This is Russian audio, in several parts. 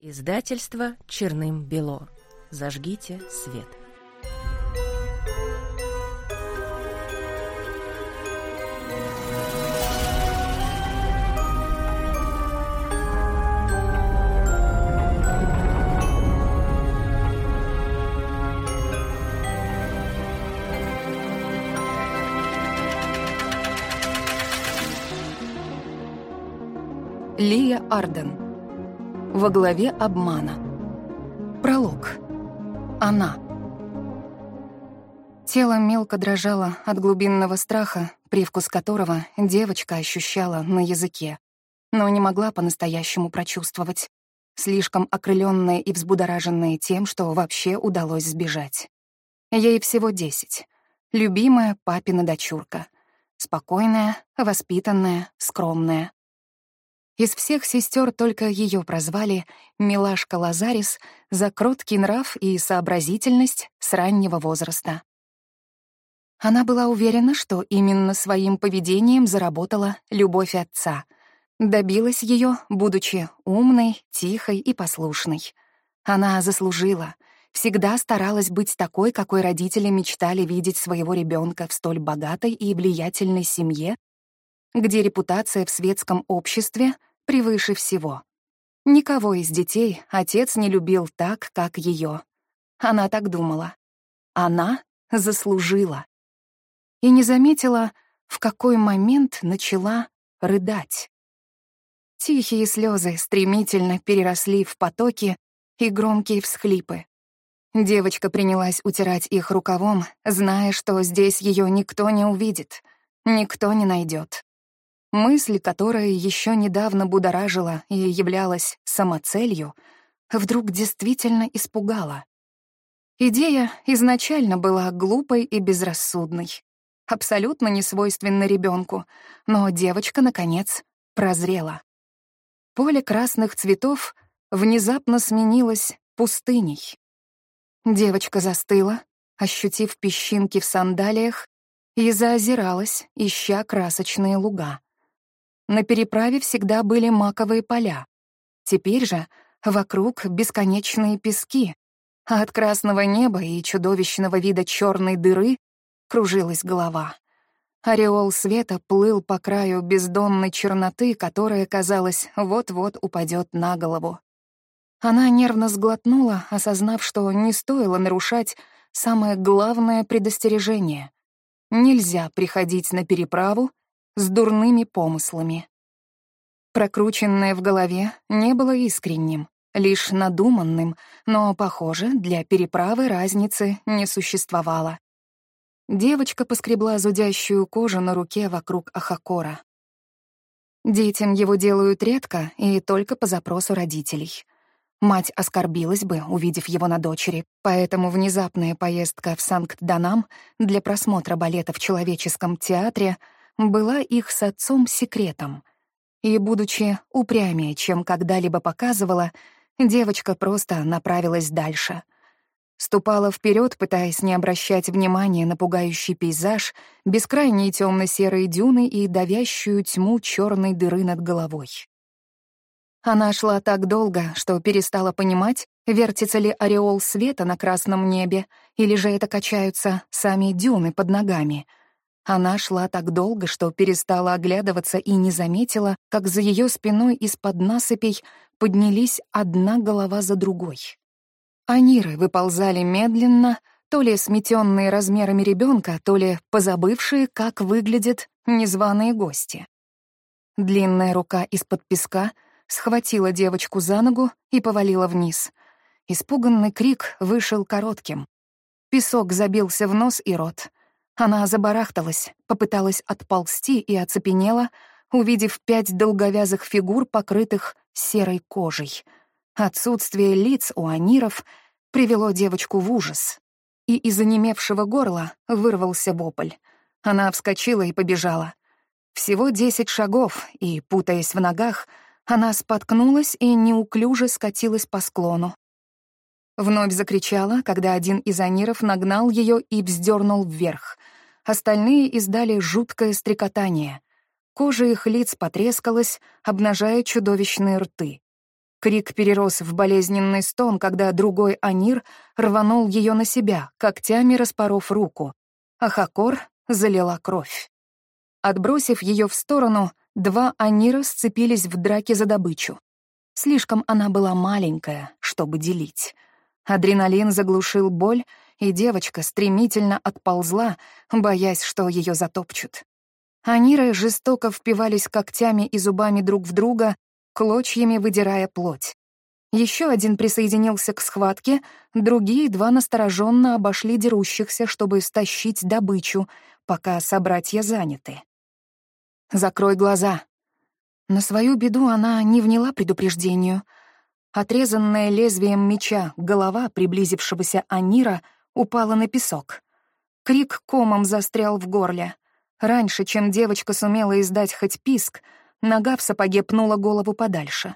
Издательство «Черным-бело». Зажгите свет. Лия Арден во главе обмана. Пролог. Она. Тело мелко дрожало от глубинного страха, привкус которого девочка ощущала на языке, но не могла по-настоящему прочувствовать, слишком окрыленная и взбудораженная тем, что вообще удалось сбежать. Ей всего десять. Любимая папина дочурка. Спокойная, воспитанная, скромная. Из всех сестер только ее прозвали «Милашка Лазарис» за кроткий нрав и сообразительность с раннего возраста. Она была уверена, что именно своим поведением заработала любовь отца. Добилась ее, будучи умной, тихой и послушной. Она заслужила, всегда старалась быть такой, какой родители мечтали видеть своего ребенка в столь богатой и влиятельной семье, где репутация в светском обществе — превыше всего. Никого из детей отец не любил так, как ее. Она так думала. Она заслужила. И не заметила, в какой момент начала рыдать. Тихие слезы стремительно переросли в потоки и громкие всхлипы. Девочка принялась утирать их рукавом, зная, что здесь ее никто не увидит, никто не найдет. Мысль, которая еще недавно будоражила и являлась самоцелью, вдруг действительно испугала. Идея изначально была глупой и безрассудной, абсолютно не свойственна ребенку, но девочка, наконец, прозрела. Поле красных цветов внезапно сменилось пустыней. Девочка застыла, ощутив песчинки в сандалиях, и заозиралась, ища красочные луга. На переправе всегда были маковые поля. Теперь же вокруг бесконечные пески, а от красного неба и чудовищного вида черной дыры кружилась голова. Ореол света плыл по краю бездонной черноты, которая, казалось, вот-вот упадет на голову. Она нервно сглотнула, осознав, что не стоило нарушать самое главное предостережение. Нельзя приходить на переправу с дурными помыслами. Прокрученное в голове не было искренним, лишь надуманным, но, похоже, для переправы разницы не существовало. Девочка поскребла зудящую кожу на руке вокруг Ахакора. Детям его делают редко и только по запросу родителей. Мать оскорбилась бы, увидев его на дочери, поэтому внезапная поездка в Санкт-Данам для просмотра балета в человеческом театре — была их с отцом секретом. И, будучи упрямее, чем когда-либо показывала, девочка просто направилась дальше. Ступала вперед, пытаясь не обращать внимания на пугающий пейзаж, бескрайние темно-серые дюны и давящую тьму черной дыры над головой. Она шла так долго, что перестала понимать, вертится ли ореол света на красном небе, или же это качаются сами дюны под ногами — она шла так долго, что перестала оглядываться и не заметила, как за ее спиной из-под насыпей поднялись одна голова за другой. Аниры выползали медленно, то ли сметенные размерами ребенка, то ли позабывшие, как выглядят незваные гости. Длинная рука из-под песка схватила девочку за ногу и повалила вниз. Испуганный крик вышел коротким. Песок забился в нос и рот. Она забарахталась, попыталась отползти и оцепенела, увидев пять долговязых фигур, покрытых серой кожей. Отсутствие лиц у аниров привело девочку в ужас. И из онемевшего горла вырвался вопль. Она вскочила и побежала. Всего десять шагов, и, путаясь в ногах, она споткнулась и неуклюже скатилась по склону. Вновь закричала, когда один из аниров нагнал ее и вздернул вверх. Остальные издали жуткое стрекотание. Кожа их лиц потрескалась, обнажая чудовищные рты. Крик перерос в болезненный стон, когда другой Анир рванул ее на себя, когтями распоров руку, а Хакор залила кровь. Отбросив ее в сторону, два Анира сцепились в драке за добычу. Слишком она была маленькая, чтобы делить. Адреналин заглушил боль, и девочка стремительно отползла, боясь, что ее затопчут. Аниры жестоко впивались когтями и зубами друг в друга, клочьями выдирая плоть. Еще один присоединился к схватке, другие два настороженно обошли дерущихся, чтобы стащить добычу, пока собратья заняты. «Закрой глаза». На свою беду она не вняла предупреждению. Отрезанная лезвием меча голова приблизившегося Анира упала на песок. Крик комом застрял в горле. Раньше, чем девочка сумела издать хоть писк, Нога в сапоге пнула голову подальше.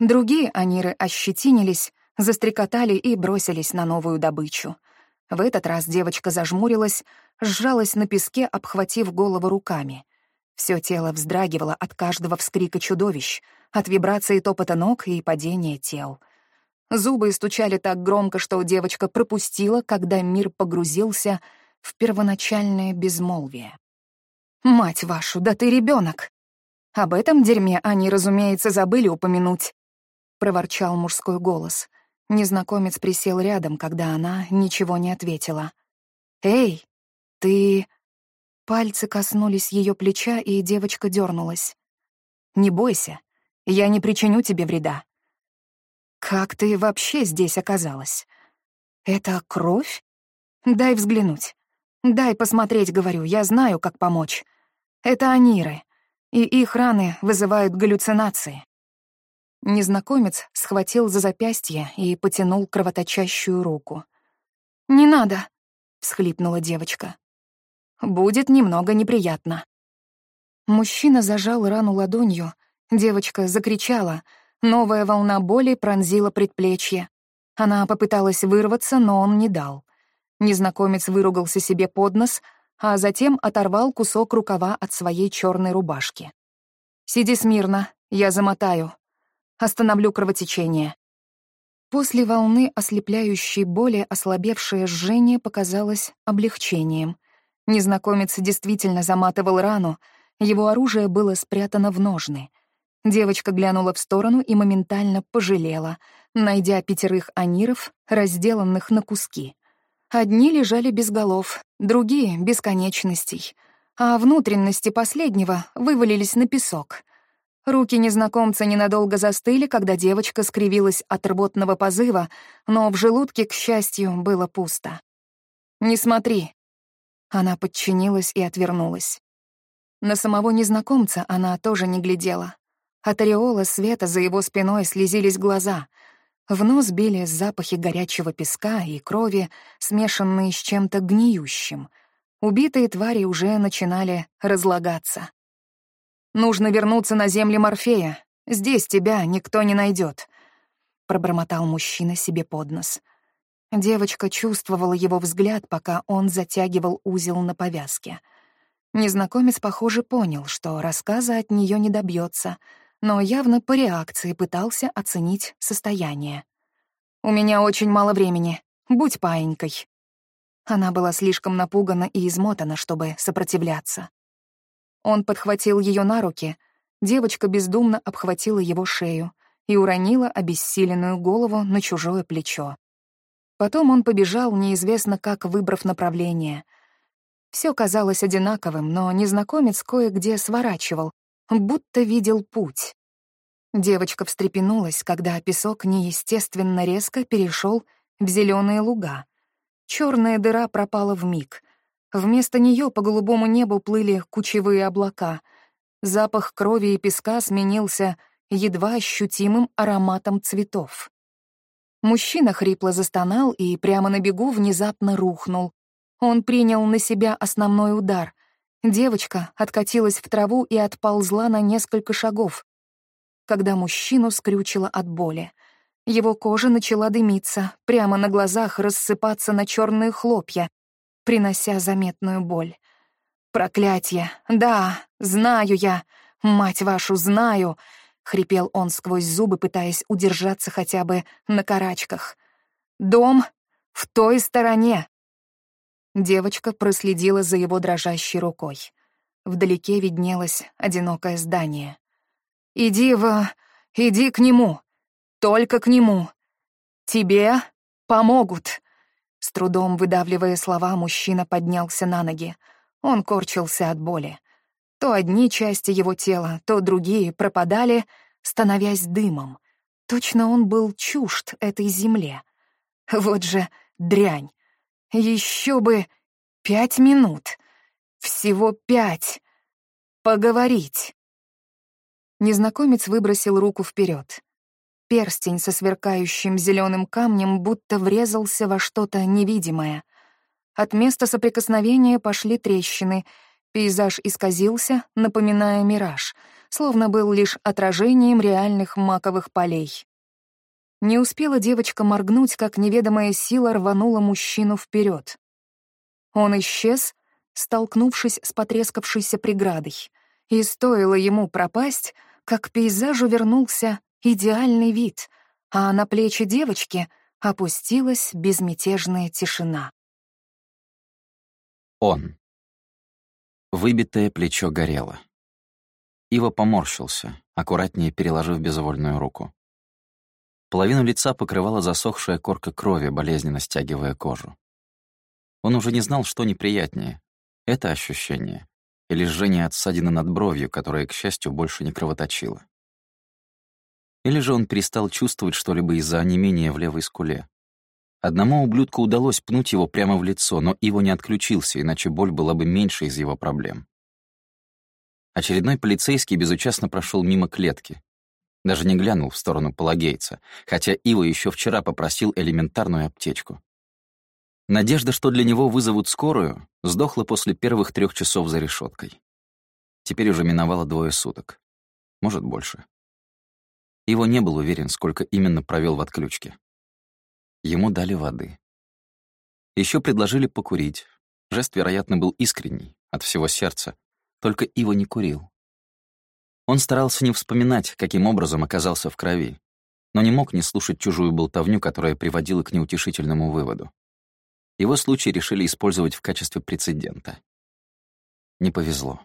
Другие аниры ощетинились, застрекотали и бросились на новую добычу. В этот раз девочка зажмурилась, сжалась на песке, обхватив голову руками. Всё тело вздрагивало от каждого вскрика чудовищ, от вибрации топота ног и падения тел. Зубы стучали так громко, что девочка пропустила, когда мир погрузился в первоначальное безмолвие. «Мать вашу, да ты ребёнок!» Об этом дерьме они, разумеется, забыли упомянуть. Проворчал мужской голос. Незнакомец присел рядом, когда она ничего не ответила. «Эй, ты...» Пальцы коснулись ее плеча, и девочка дернулась. «Не бойся, я не причиню тебе вреда». «Как ты вообще здесь оказалась? Это кровь? Дай взглянуть. Дай посмотреть, говорю, я знаю, как помочь. Это Аниры и их раны вызывают галлюцинации. Незнакомец схватил за запястье и потянул кровоточащую руку. «Не надо», — всхлипнула девочка. «Будет немного неприятно». Мужчина зажал рану ладонью, девочка закричала, новая волна боли пронзила предплечье. Она попыталась вырваться, но он не дал. Незнакомец выругался себе под нос — а затем оторвал кусок рукава от своей черной рубашки. «Сиди смирно, я замотаю. Остановлю кровотечение». После волны ослепляющей боли ослабевшее жжение показалось облегчением. Незнакомец действительно заматывал рану, его оружие было спрятано в ножны. Девочка глянула в сторону и моментально пожалела, найдя пятерых аниров, разделанных на куски. Одни лежали без голов, другие — без конечностей, а внутренности последнего вывалились на песок. Руки незнакомца ненадолго застыли, когда девочка скривилась от рвотного позыва, но в желудке, к счастью, было пусто. «Не смотри». Она подчинилась и отвернулась. На самого незнакомца она тоже не глядела. От ореола света за его спиной слезились глаза — в нос били запахи горячего песка и крови, смешанные с чем-то гниющим. Убитые твари уже начинали разлагаться. «Нужно вернуться на земли Морфея. Здесь тебя никто не найдет, пробормотал мужчина себе под нос. Девочка чувствовала его взгляд, пока он затягивал узел на повязке. Незнакомец, похоже, понял, что рассказа от нее не добьется — но явно по реакции пытался оценить состояние. «У меня очень мало времени. Будь паинькой». Она была слишком напугана и измотана, чтобы сопротивляться. Он подхватил ее на руки, девочка бездумно обхватила его шею и уронила обессиленную голову на чужое плечо. Потом он побежал, неизвестно как выбрав направление. Все казалось одинаковым, но незнакомец кое-где сворачивал, будто видел путь. Девочка встрепенулась, когда песок неестественно резко перешел в зеленые луга. Черная дыра пропала в миг. Вместо нее по голубому небу плыли кучевые облака. Запах крови и песка сменился едва ощутимым ароматом цветов. Мужчина хрипло застонал и прямо на бегу внезапно рухнул. Он принял на себя основной удар. Девочка откатилась в траву и отползла на несколько шагов, когда мужчину скрючило от боли. Его кожа начала дымиться, прямо на глазах рассыпаться на черные хлопья, принося заметную боль. Проклятье! Да, знаю я, мать вашу, знаю. — хрипел он сквозь зубы, пытаясь удержаться хотя бы на карачках. «Дом в той стороне!» Девочка проследила за его дрожащей рукой. Вдалеке виднелось одинокое здание. «Иди в... иди к нему! Только к нему! Тебе помогут!» С трудом выдавливая слова, мужчина поднялся на ноги. Он корчился от боли. То одни части его тела, то другие пропадали, становясь дымом. Точно он был чужд этой земле. Вот же дрянь. Еще бы пять минут. Всего пять. Поговорить. Незнакомец выбросил руку вперед. Перстень со сверкающим зеленым камнем будто врезался во что-то невидимое. От места соприкосновения пошли трещины — Пейзаж исказился, напоминая мираж, словно был лишь отражением реальных маковых полей. Не успела девочка моргнуть, как неведомая сила рванула мужчину вперед. Он исчез, столкнувшись с потрескавшейся преградой, и стоило ему пропасть, как к пейзажу вернулся идеальный вид, а на плечи девочки опустилась безмятежная тишина. Он. Выбитое плечо горело. Ива поморщился, аккуратнее переложив безвольную руку. Половину лица покрывала засохшая корка крови, болезненно стягивая кожу. Он уже не знал, что неприятнее — это ощущение или жжение от ссадины над бровью, которая, к счастью, больше не кровоточила. Или же он перестал чувствовать что-либо из-за онемения в левой скуле. Одному ублюдку удалось пнуть его прямо в лицо, но Иво не отключился, иначе боль была бы меньше из его проблем. Очередной полицейский безучастно прошел мимо клетки. Даже не глянул в сторону Палагейца, хотя Иво еще вчера попросил элементарную аптечку. Надежда, что для него вызовут скорую, сдохла после первых трех часов за решеткой. Теперь уже миновало двое суток. Может, больше. Иво не был уверен, сколько именно провел в отключке. Ему дали воды. Еще предложили покурить. Жест, вероятно, был искренний, от всего сердца. Только Ива не курил. Он старался не вспоминать, каким образом оказался в крови, но не мог не слушать чужую болтовню, которая приводила к неутешительному выводу. Его случай решили использовать в качестве прецедента. Не повезло.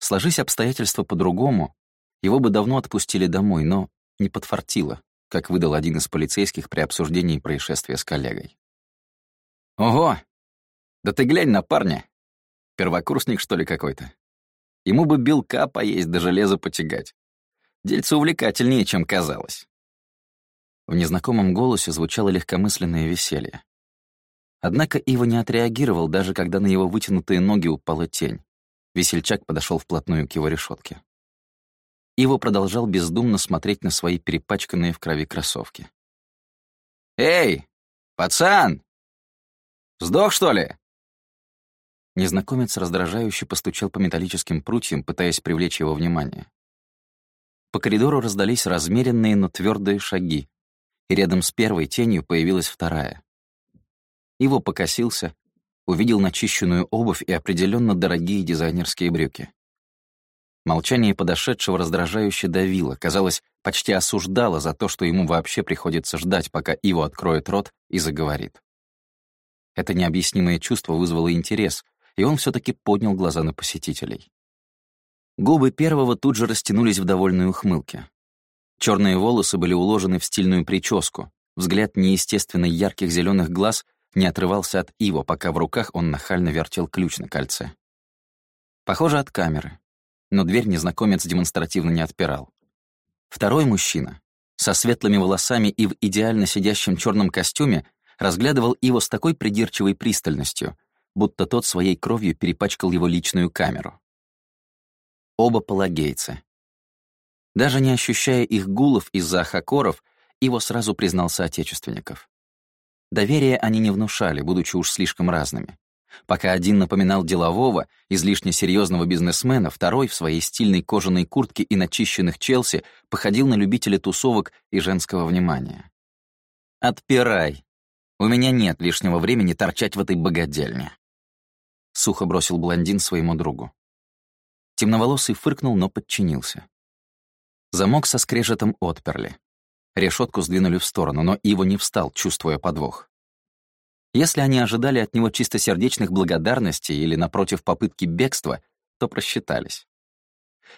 Сложись обстоятельства по-другому, его бы давно отпустили домой, но не подфартило как выдал один из полицейских при обсуждении происшествия с коллегой. «Ого! Да ты глянь на парня! Первокурсник, что ли, какой-то? Ему бы белка поесть да железо потягать. Дельце увлекательнее, чем казалось». В незнакомом голосе звучало легкомысленное веселье. Однако Ива не отреагировал, даже когда на его вытянутые ноги упала тень. Весельчак подошел вплотную к его решетке. Иво продолжал бездумно смотреть на свои перепачканные в крови кроссовки. «Эй, пацан! Сдох, что ли?» Незнакомец раздражающе постучал по металлическим прутьям, пытаясь привлечь его внимание. По коридору раздались размеренные, но твердые шаги, и рядом с первой тенью появилась вторая. Иво покосился, увидел начищенную обувь и определенно дорогие дизайнерские брюки. Молчание подошедшего раздражающе давило, казалось, почти осуждало за то, что ему вообще приходится ждать, пока Иво откроет рот и заговорит. Это необъяснимое чувство вызвало интерес, и он все таки поднял глаза на посетителей. Губы первого тут же растянулись в довольной ухмылке. Черные волосы были уложены в стильную прическу, взгляд неестественно ярких зеленых глаз не отрывался от Иво, пока в руках он нахально вертел ключ на кольце. Похоже, от камеры но дверь незнакомец демонстративно не отпирал. Второй мужчина, со светлыми волосами и в идеально сидящем черном костюме, разглядывал Иво с такой придирчивой пристальностью, будто тот своей кровью перепачкал его личную камеру. Оба палагейцы. Даже не ощущая их гулов из-за ахакоров, Иво сразу признал соотечественников. Доверие они не внушали, будучи уж слишком разными. Пока один напоминал делового, излишне серьезного бизнесмена, второй в своей стильной кожаной куртке и начищенных Челси походил на любителя тусовок и женского внимания. «Отпирай. У меня нет лишнего времени торчать в этой богадельне», — сухо бросил блондин своему другу. Темноволосый фыркнул, но подчинился. Замок со скрежетом отперли. Решетку сдвинули в сторону, но Иво не встал, чувствуя подвох. Если они ожидали от него чистосердечных благодарностей или, напротив, попытки бегства, то просчитались.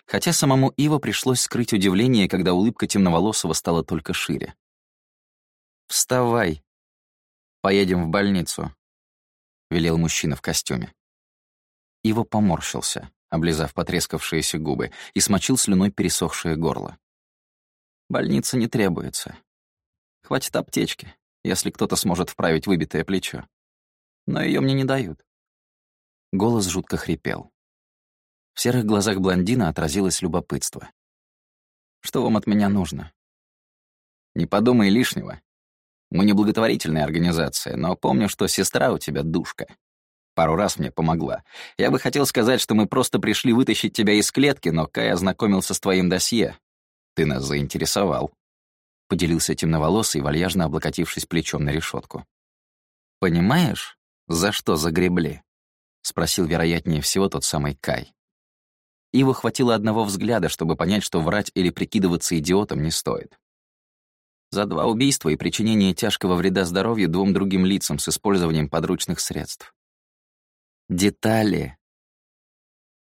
Хотя самому Иво пришлось скрыть удивление, когда улыбка темноволосого стала только шире. «Вставай. Поедем в больницу», — велел мужчина в костюме. Иво поморщился, облизав потрескавшиеся губы, и смочил слюной пересохшее горло. «Больница не требуется. Хватит аптечки, если кто-то сможет вправить выбитое плечо. Но ее мне не дают». Голос жутко хрипел. В серых глазах блондина отразилось любопытство. «Что вам от меня нужно?» «Не подумай лишнего. Мы не благотворительная организация, но помню, что сестра у тебя душка. Пару раз мне помогла. Я бы хотел сказать, что мы просто пришли вытащить тебя из клетки, но Кай ознакомился с твоим досье. Ты нас заинтересовал». Поделился темноволосый, вальяжно облокотившись плечом на решетку. «Понимаешь, за что загребли?» — спросил вероятнее всего тот самый Кай. Иву хватило одного взгляда, чтобы понять, что врать или прикидываться идиотом не стоит. За два убийства и причинение тяжкого вреда здоровью двум другим лицам с использованием подручных средств. Детали.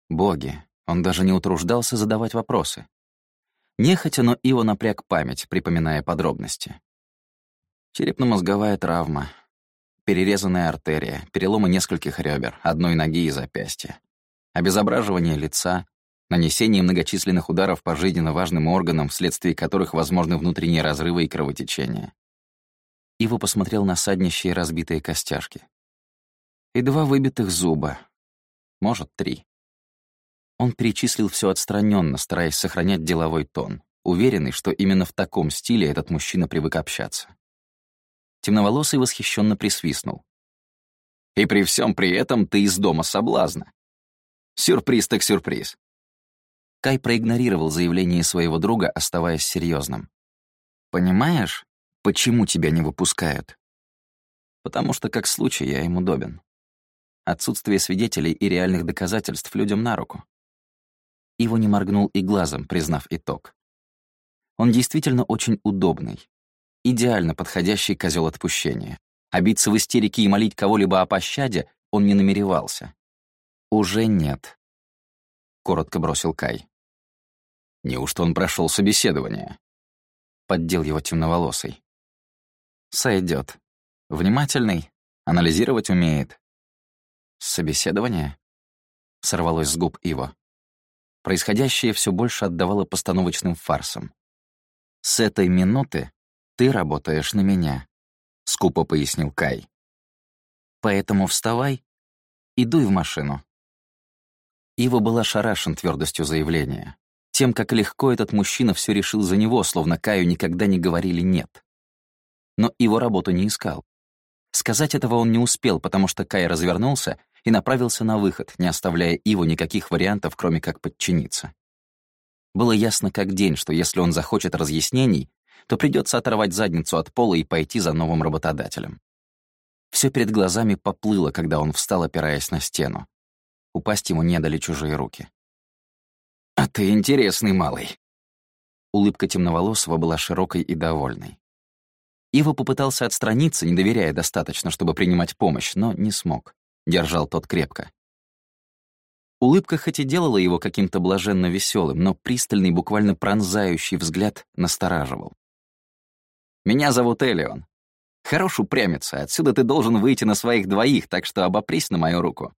Боги, он даже не утруждался задавать вопросы. Нехотя, но Иво напряг память, припоминая подробности. Черепно-мозговая травма, перерезанная артерия, переломы нескольких ребер, одной ноги и запястья, обезображивание лица, нанесение многочисленных ударов по жизненно важным органам, вследствие которых возможны внутренние разрывы и кровотечения. Иво посмотрел на саднищие разбитые костяшки. И два выбитых зуба. Может, три. Он перечислил все отстраненно, стараясь сохранять деловой тон, уверенный, что именно в таком стиле этот мужчина привык общаться. Темноволосый восхищенно присвистнул. «И при всем при этом ты из дома соблазна. Сюрприз так сюрприз. Кай проигнорировал заявление своего друга, оставаясь серьезным. «Понимаешь, почему тебя не выпускают?» «Потому что, как случай, я им удобен. Отсутствие свидетелей и реальных доказательств людям на руку». Иво не моргнул и глазом, признав итог. Он действительно очень удобный. Идеально подходящий козел отпущения. А биться в истерике и молить кого-либо о пощаде он не намеревался. «Уже нет», — коротко бросил Кай. Неужто он прошел собеседование? Поддел его темноволосый. Сойдет. Внимательный, анализировать умеет. Собеседование? Сорвалось с губ Ива. Происходящее все больше отдавало постановочным фарсом. «С этой минуты ты работаешь на меня», — скупо пояснил Кай. «Поэтому вставай и дуй в машину». Ива была шарашен твердостью заявления тем, как легко этот мужчина все решил за него, словно Каю никогда не говорили «нет». Но его работу не искал. Сказать этого он не успел, потому что Кай развернулся и направился на выход, не оставляя Иву никаких вариантов, кроме как подчиниться. Было ясно как день, что если он захочет разъяснений, то придется оторвать задницу от пола и пойти за новым работодателем. Все перед глазами поплыло, когда он встал, опираясь на стену. Упасть ему не дали чужие руки. «А ты интересный малый». Улыбка темноволосого была широкой и довольной. Ива попытался отстраниться, не доверяя достаточно, чтобы принимать помощь, но не смог. Держал тот крепко. Улыбка хоть и делала его каким-то блаженно веселым, но пристальный, буквально пронзающий взгляд настораживал. «Меня зовут Элион. Хорош упрямиться, отсюда ты должен выйти на своих двоих, так что обопрись на мою руку».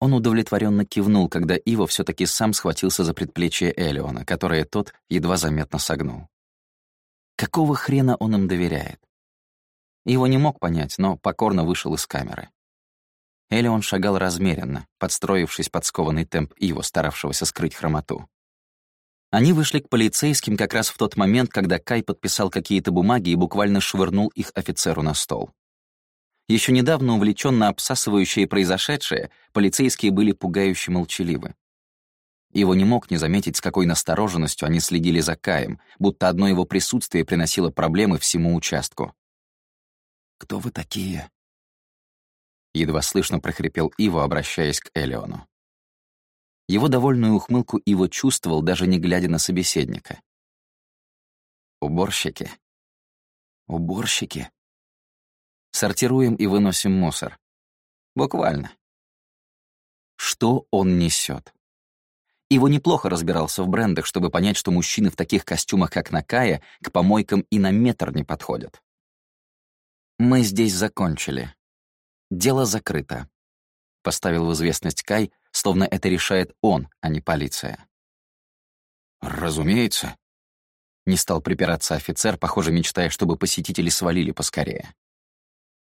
Он удовлетворенно кивнул, когда Иво все таки сам схватился за предплечье Элеона, которое тот едва заметно согнул. Какого хрена он им доверяет? Его не мог понять, но покорно вышел из камеры. Элеон шагал размеренно, подстроившись под скованный темп Иво, старавшегося скрыть хромоту. Они вышли к полицейским как раз в тот момент, когда Кай подписал какие-то бумаги и буквально швырнул их офицеру на стол. Еще недавно увлеченно обсасывающие произошедшее, полицейские были пугающе молчаливы. Его не мог не заметить, с какой настороженностью они следили за Каем, будто одно его присутствие приносило проблемы всему участку. «Кто вы такие?» Едва слышно прохрипел Иво, обращаясь к Элеону. Его довольную ухмылку Иво чувствовал, даже не глядя на собеседника. Уборщики. Уборщики. Сортируем и выносим мусор. Буквально. Что он несет? Иво неплохо разбирался в брендах, чтобы понять, что мужчины в таких костюмах, как Накая, к помойкам и на метр не подходят. «Мы здесь закончили. Дело закрыто», — поставил в известность Кай, словно это решает он, а не полиция. «Разумеется», не стал припираться офицер, похоже, мечтая, чтобы посетители свалили поскорее.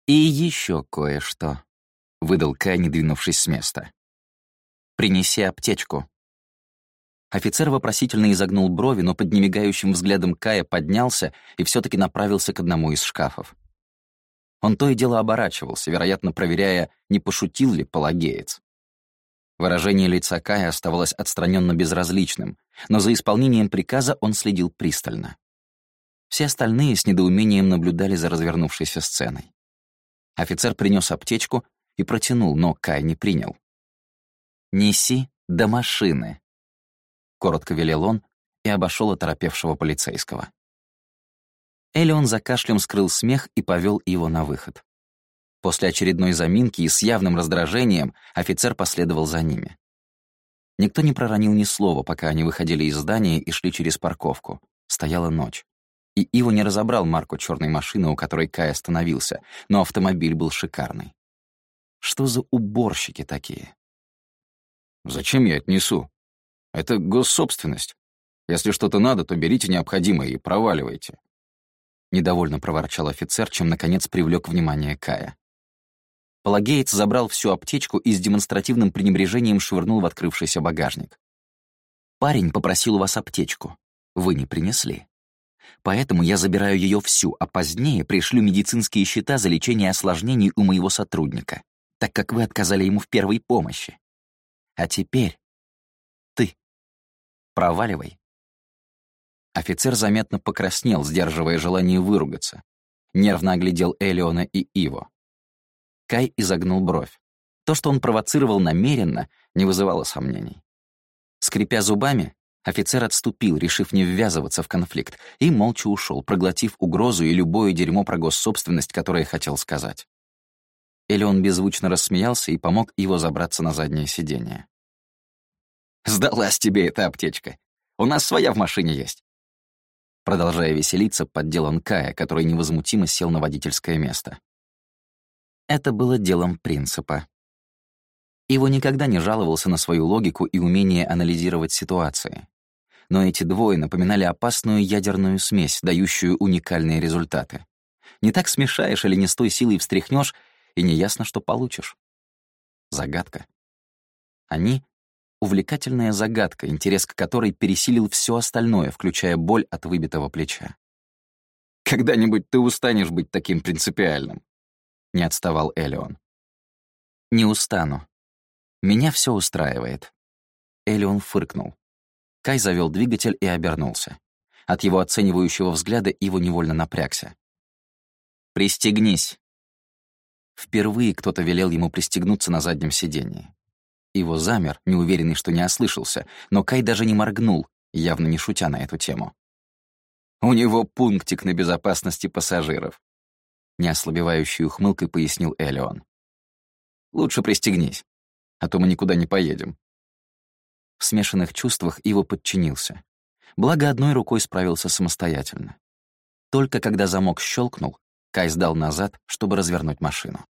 «И еще кое-что», — выдал Кай, не двинувшись с места. «Принеси аптечку». Офицер вопросительно изогнул брови, но под немигающим взглядом Кая поднялся и все таки направился к одному из шкафов. Он то и дело оборачивался, вероятно, проверяя, не пошутил ли палагеец. Выражение лица Кая оставалось отстраненно безразличным, но за исполнением приказа он следил пристально. Все остальные с недоумением наблюдали за развернувшейся сценой. Офицер принес аптечку и протянул, но Кай не принял. «Неси до машины», — коротко велел он и обошел оторопевшего полицейского. Элеон за кашлем скрыл смех и повел его на выход. После очередной заминки и с явным раздражением офицер последовал за ними. Никто не проронил ни слова, пока они выходили из здания и шли через парковку. Стояла ночь. И Иво не разобрал марку черной машины, у которой Кай остановился, но автомобиль был шикарный. Что за уборщики такие? «Зачем я отнесу? Это госсобственность. Если что-то надо, то берите необходимое и проваливайте». Недовольно проворчал офицер, чем, наконец, привлек внимание Кая. Палагеец забрал всю аптечку и с демонстративным пренебрежением швырнул в открывшийся багажник. «Парень попросил у вас аптечку. Вы не принесли. Поэтому я забираю ее всю, а позднее пришлю медицинские счета за лечение осложнений у моего сотрудника, так как вы отказали ему в первой помощи. А теперь ты. Проваливай». Офицер заметно покраснел, сдерживая желание выругаться. Нервно оглядел Элеона и Иво. Кай изогнул бровь. То, что он провоцировал намеренно, не вызывало сомнений. Скрипя зубами, офицер отступил, решив не ввязываться в конфликт, и молча ушел, проглотив угрозу и любое дерьмо про госсобственность, которое хотел сказать. Или он беззвучно рассмеялся и помог его забраться на заднее сиденье. «Сдалась тебе эта аптечка. У нас своя в машине есть». Продолжая веселиться, поддел он Кая, который невозмутимо сел на водительское место. Это было делом принципа. Его никогда не жаловался на свою логику и умение анализировать ситуации. Но эти двое напоминали опасную ядерную смесь, дающую уникальные результаты. Не так смешаешь или не с той силой встряхнешь, и неясно, что получишь. Загадка. Они — увлекательная загадка, интерес к которой пересилил все остальное, включая боль от выбитого плеча. «Когда-нибудь ты устанешь быть таким принципиальным», — не отставал Элеон. «Не устану. Меня все устраивает». Элеон фыркнул. Кай завел двигатель и обернулся. От его оценивающего взгляда его невольно напрягся. «Пристегнись». Впервые кто-то велел ему пристегнуться на заднем сидении. Его замер, неуверенный, что не ослышался, но Кай даже не моргнул, явно не шутя на эту тему. «У него пунктик на безопасности пассажиров неослабевающей ухмылкой пояснил Элеон. «Лучше пристегнись, а то мы никуда не поедем». В смешанных чувствах Иво подчинился. Благо, одной рукой справился самостоятельно. Только когда замок щелкнул, Кай сдал назад, чтобы развернуть машину.